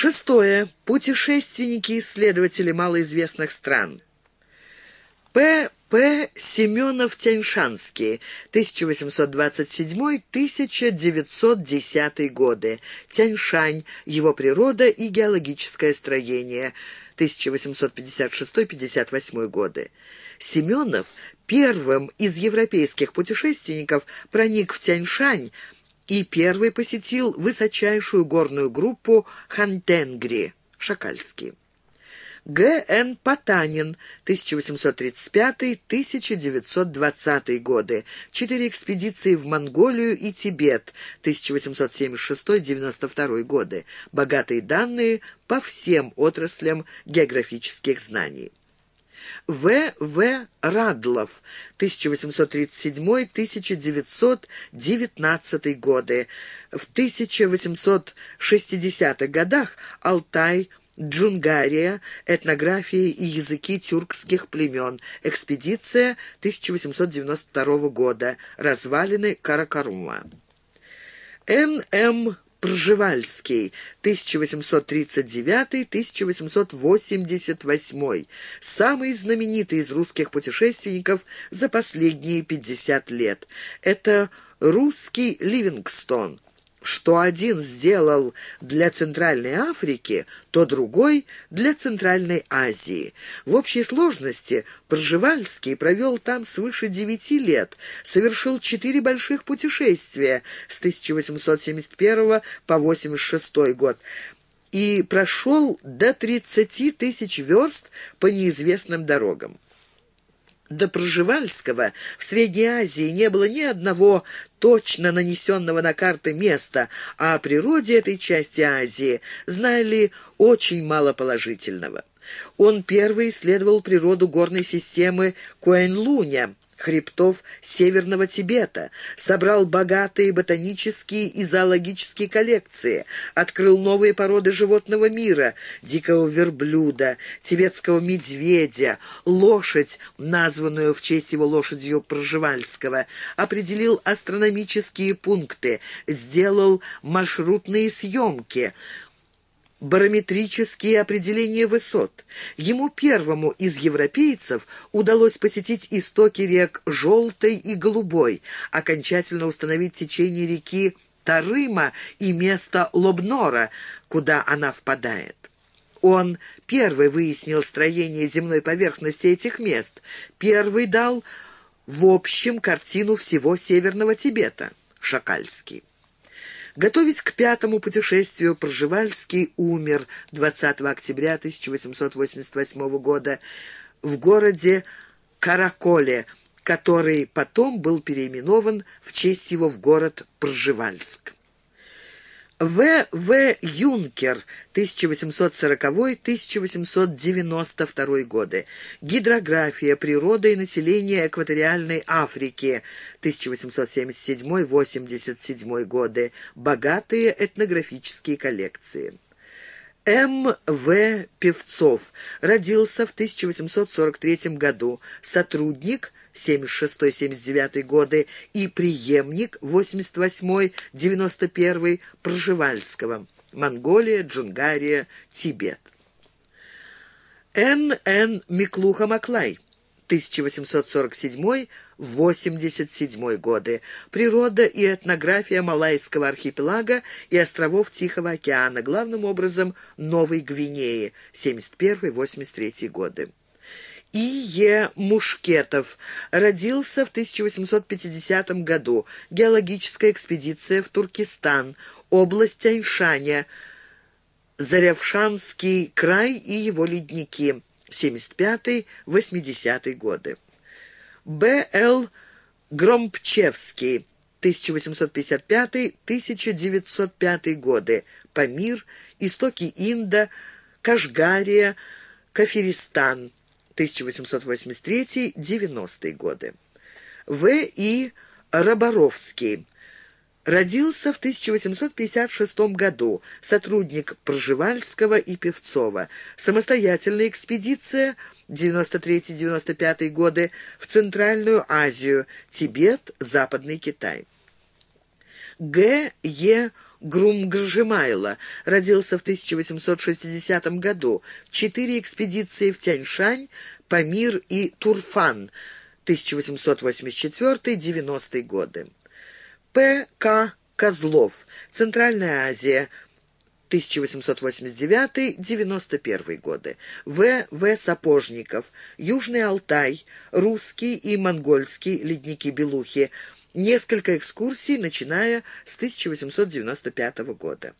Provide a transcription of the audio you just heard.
Шестое. Путешественники-исследователи малоизвестных стран. П. П. Семенов-Тяньшанский, 1827-1910 годы. Тяньшань, его природа и геологическое строение, 1856-58 годы. Семенов первым из европейских путешественников проник в Тяньшань и первый посетил высочайшую горную группу Хантенгри, Шакальский. Г. Н. Потанин, 1835-1920 годы. Четыре экспедиции в Монголию и Тибет, 1876-92 годы. Богатые данные по всем отраслям географических знаний. В. В. Радлов, 1837-1919 годы. В 1860-х годах Алтай, Джунгария, этнография и языки тюркских племен. Экспедиция 1892 года. Развалины Каракарума. Н.М. Пржевальский, 1839-1888, самый знаменитый из русских путешественников за последние 50 лет. Это русский Ливингстон – что один сделал для Центральной Африки, то другой для Центральной Азии. В общей сложности Пржевальский провел там свыше девяти лет, совершил четыре больших путешествия с 1871 по 86 год и прошел до 30 тысяч верст по неизвестным дорогам. До Проживальского в Средней Азии не было ни одного точно нанесенного на карты места, а о природе этой части Азии знали очень мало положительного. Он первый исследовал природу горной системы Куэнлуня, хребтов Северного Тибета, собрал богатые ботанические и зоологические коллекции, открыл новые породы животного мира, дикого верблюда, тибетского медведя, лошадь, названную в честь его лошадью Проживальского, определил астрономические пункты, сделал маршрутные съемки – барометрические определения высот. Ему первому из европейцев удалось посетить истоки рек Желтой и Голубой, окончательно установить течение реки Тарыма и место Лобнора, куда она впадает. Он первый выяснил строение земной поверхности этих мест, первый дал в общем картину всего Северного Тибета, Шакальский. Готовясь к пятому путешествию, Пржевальский умер 20 октября 1888 года в городе Караколе, который потом был переименован в честь его в город Пржевальск. В. В. Юнкер, 1840-1892 годы. Гидрография, природа и население экваториальной Африки, 1877-87 годы. Богатые этнографические коллекции. М. В. Певцов. Родился в 1843 году. Сотрудник 76-79 годы и преемник 88-91 Пржевальского. Монголия, Джунгария, Тибет. Н. Н. Миклуха Маклай. 1847-87 годы. Природа и этнография Малайского архипелага и островов Тихого океана, главным образом Новой Гвинеи, 71-83 годы. И. Е. Мушкетов. Родился в 1850 году. Геологическая экспедиция в Туркестан. Область Тяньшаня. Зарявшанский край и его ледники. 75-80 годы. Б. Л. Громпчевский. 1855-1905 годы. Памир, истоки Инда, Кашгария, Кафиристан. 1883-90 годы. В. И. Роборовский. Родился в 1856 году, сотрудник Пржевальского и Певцова. Самостоятельная экспедиция 93-95 годы в Центральную Азию, Тибет, Западный Китай. Г. Е. Грумгржимайло родился в 1860 году. Четыре экспедиции в Тяньшань, Памир и Турфан 1884-90 годы. П. К. Козлов. Центральная Азия. 1889-91 годы. В. В. Сапожников. Южный Алтай. Русский и монгольский ледники Белухи. Несколько экскурсий, начиная с 1895 года.